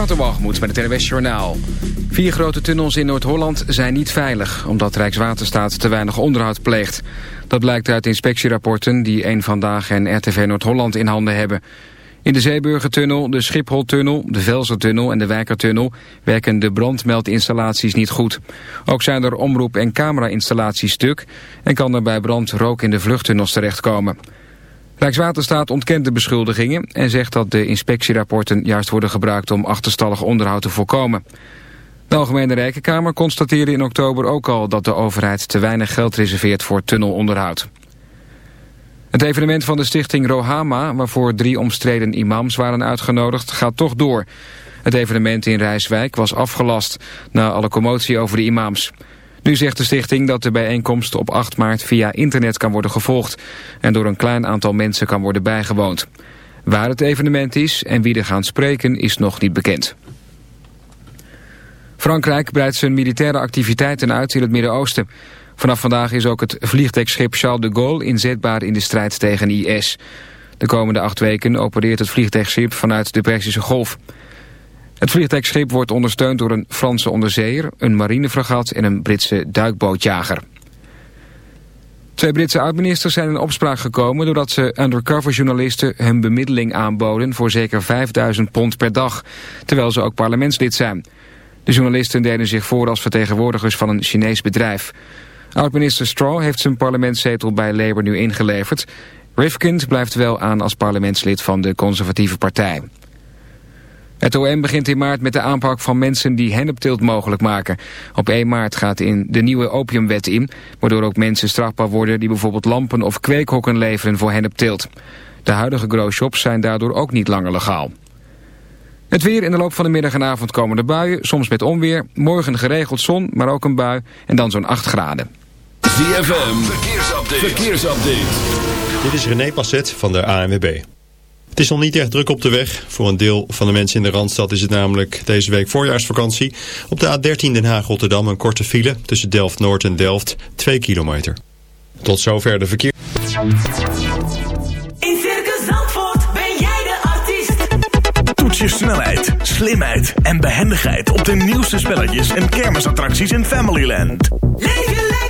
Waterwalgemoed met het NWS Journaal. Vier grote tunnels in Noord-Holland zijn niet veilig... omdat Rijkswaterstaat te weinig onderhoud pleegt. Dat blijkt uit inspectierapporten die een Vandaag en RTV Noord-Holland in handen hebben. In de Zeeburgertunnel, de Schipholtunnel, de Velsertunnel en de Wijkertunnel... werken de brandmeldinstallaties niet goed. Ook zijn er omroep- en camera-installaties stuk... en kan er bij brand rook in de vluchttunnels terechtkomen... Rijkswaterstaat ontkent de beschuldigingen en zegt dat de inspectierapporten juist worden gebruikt om achterstallig onderhoud te voorkomen. De Algemene Rijkenkamer constateerde in oktober ook al dat de overheid te weinig geld reserveert voor tunnelonderhoud. Het evenement van de stichting Rohama, waarvoor drie omstreden imams waren uitgenodigd, gaat toch door. Het evenement in Rijswijk was afgelast na alle commotie over de imams. Nu zegt de stichting dat de bijeenkomst op 8 maart via internet kan worden gevolgd en door een klein aantal mensen kan worden bijgewoond. Waar het evenement is en wie er gaan spreken is nog niet bekend. Frankrijk breidt zijn militaire activiteiten uit in het Midden-Oosten. Vanaf vandaag is ook het vliegdekschip Charles de Gaulle inzetbaar in de strijd tegen IS. De komende acht weken opereert het vliegdekschip vanuit de Persische Golf. Het vliegtuigschip wordt ondersteund door een Franse onderzeeër, een marinefragat en een Britse duikbootjager. Twee Britse oudministers zijn in opspraak gekomen doordat ze undercoverjournalisten hun bemiddeling aanboden voor zeker 5000 pond per dag, terwijl ze ook parlementslid zijn. De journalisten deden zich voor als vertegenwoordigers van een Chinees bedrijf. Oudminister Straw heeft zijn parlementszetel bij Labour nu ingeleverd. Rifkind blijft wel aan als parlementslid van de conservatieve partij. Het OM begint in maart met de aanpak van mensen die hennepteelt mogelijk maken. Op 1 maart gaat in de nieuwe opiumwet in, waardoor ook mensen strafbaar worden die bijvoorbeeld lampen of kweekhokken leveren voor hennepteelt. De huidige growshops zijn daardoor ook niet langer legaal. Het weer in de loop van de middag en avond komen de buien, soms met onweer. Morgen geregeld zon, maar ook een bui en dan zo'n 8 graden. ZFM, verkeersupdate. verkeersupdate. Dit is René Passet van de ANWB. Het is nog niet echt druk op de weg. Voor een deel van de mensen in de Randstad is het namelijk deze week voorjaarsvakantie. Op de A13 Den Haag-Rotterdam een korte file tussen Delft-Noord en Delft, 2 kilometer. Tot zover de verkeer. In Circus Zandvoort ben jij de artiest. Toets je snelheid, slimheid en behendigheid op de nieuwste spelletjes en kermisattracties in Familyland. Leef lekker.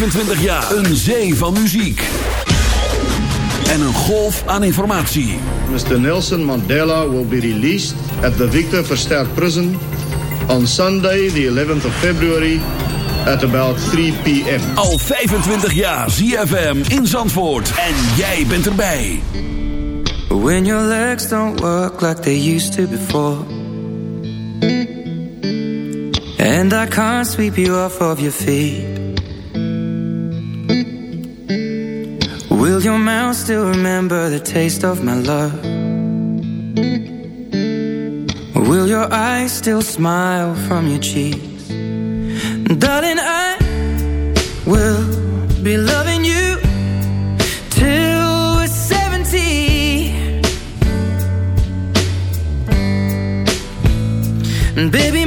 25 jaar een zee van muziek. En een golf aan informatie. Mr. Nelson Mandela will be released at the Victor Verster Prison on Sunday the 11th of February at about 3 p.m. Al 25 jaar ZFM in Zandvoort en jij bent erbij. When your legs don't work like they used to before. And I can't sweep you off of your feet. Will your mouth still remember the taste of my love? Or will your eyes still smile from your cheeks? Darling, I will be loving you till we're 70. And baby,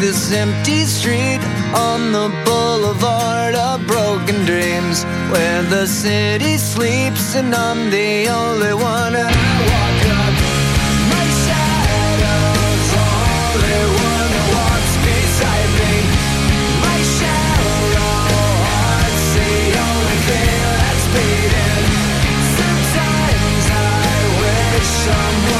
this empty street on the boulevard of broken dreams where the city sleeps and I'm the only one I walk up my shadow's only one that walks beside me my shallow heart's the only that's beating sometimes I wish someone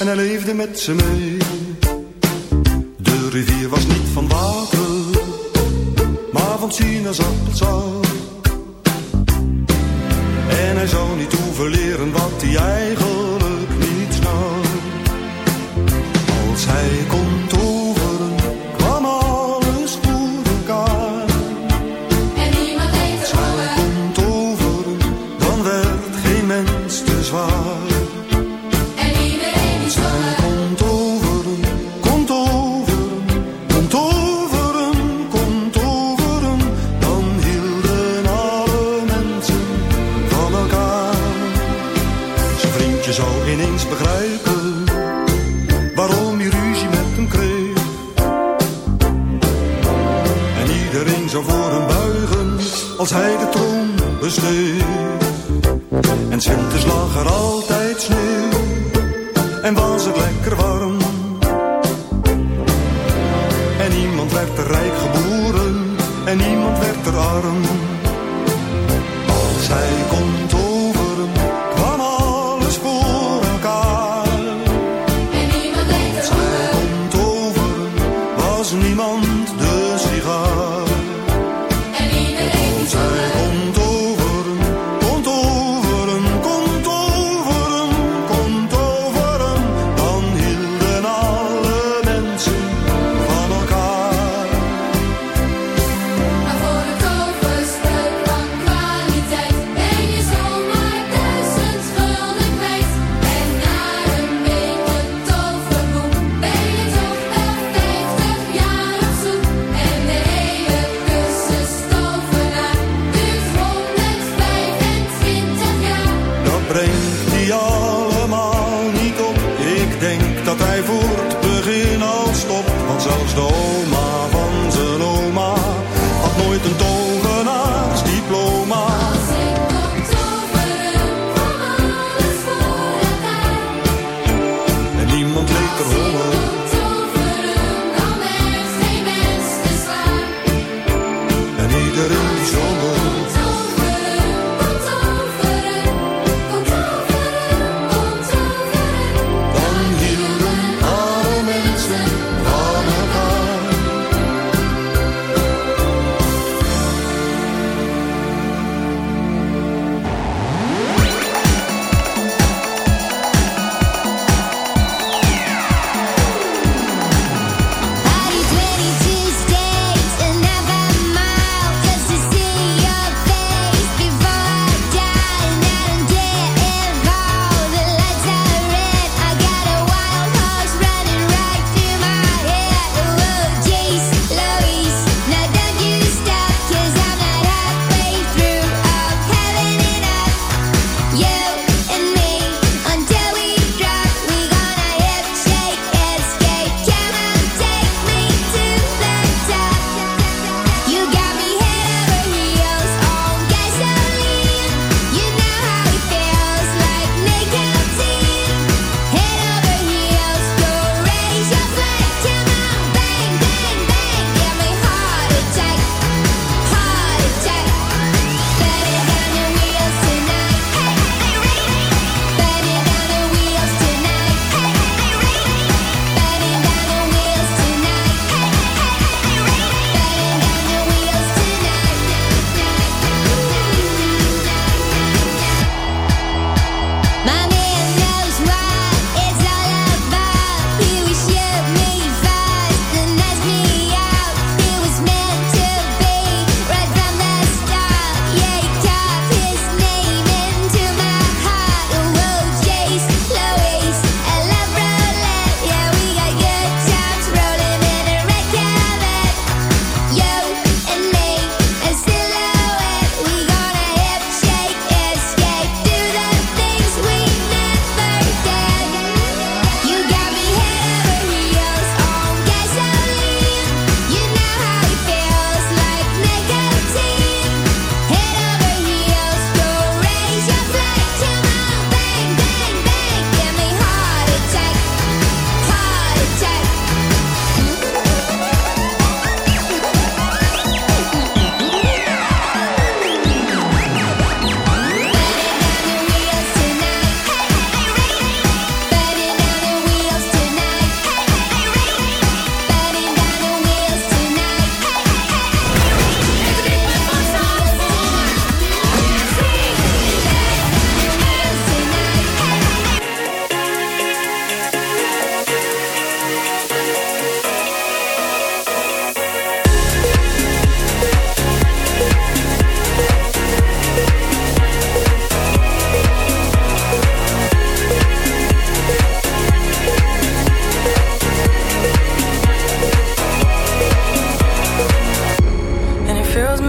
en hij leefde met ze mee. De rivier was niet van water, maar van sinaasappelsap. En hij zou niet hoeven leren wat hij eigenlijk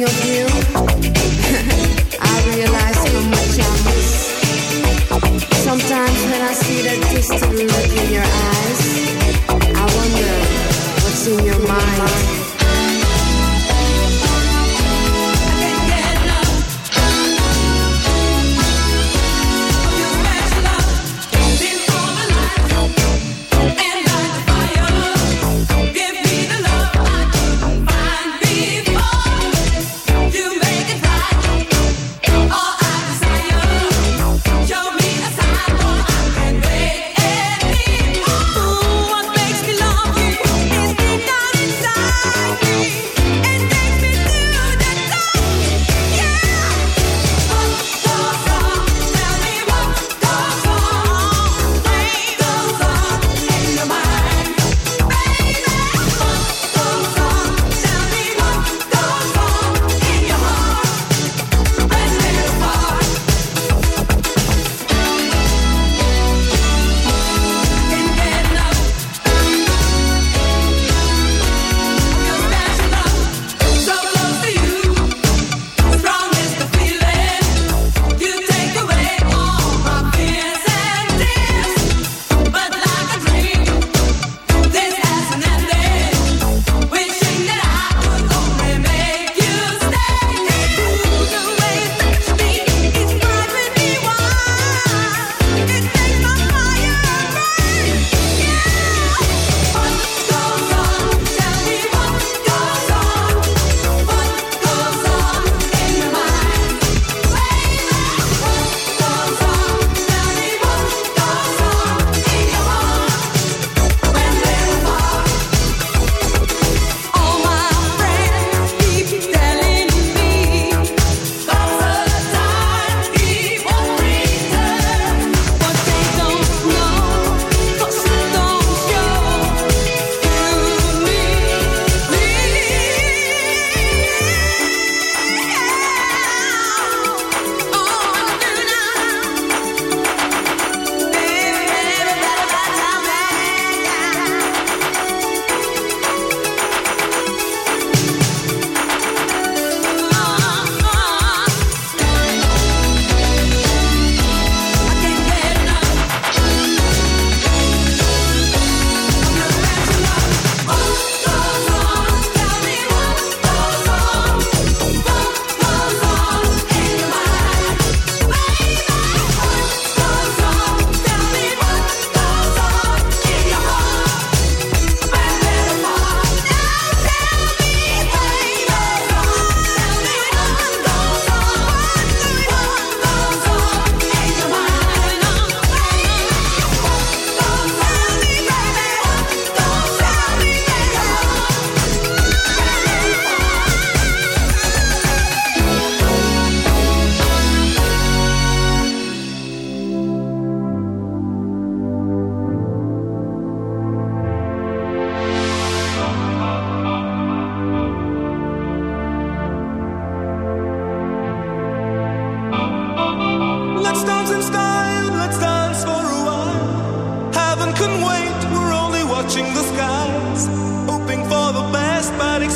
No.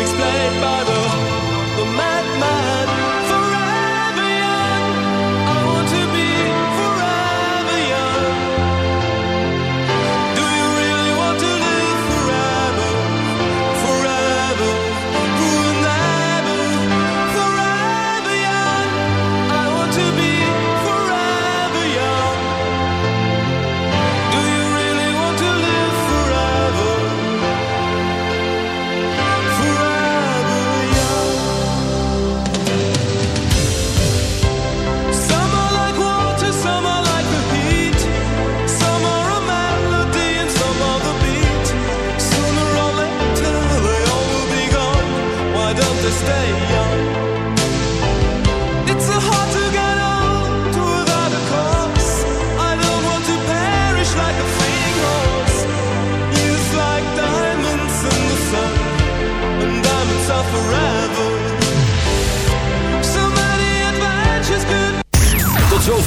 Explained by the the madman.